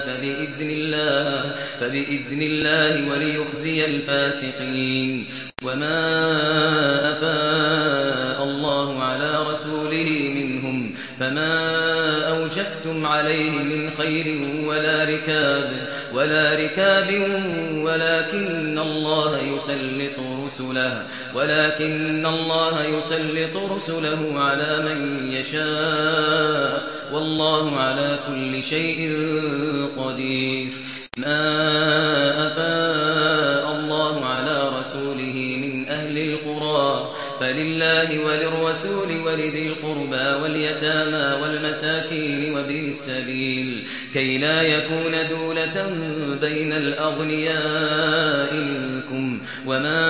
فبإذن الله فبإذن الله وليخزي الفاسقين. وما أفاء الله على رسوله منهم فما أوجفتم عليه من خير ولا ركاب ولا ركاب ولكن الله يسلط رسله ولكن الله يسلط رسله على من يشاء. والله على كل شيء قدير. ما أفاء الله على رسوله من أهل القرى فلله وللرسول ولذي القربى واليتامى والمساكين وابن السبيل. كي لا يكون دولة بين الأغنياء منكم وما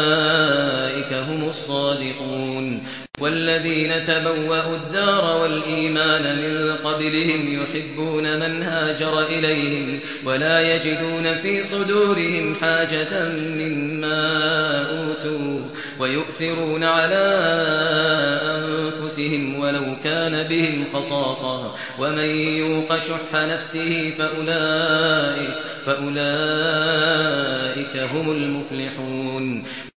هم الصادقون. والذين تبوأوا الدار والإيمان من قبلهم يحبون من هاجر إليهم ولا يجدون في صدورهم حاجة مما أوتوا ويؤثرون على أنفسهم ولو كان بهم خصاصة. ومن يوق شح نفسه فأولئك, فأولئك هم المفلحون.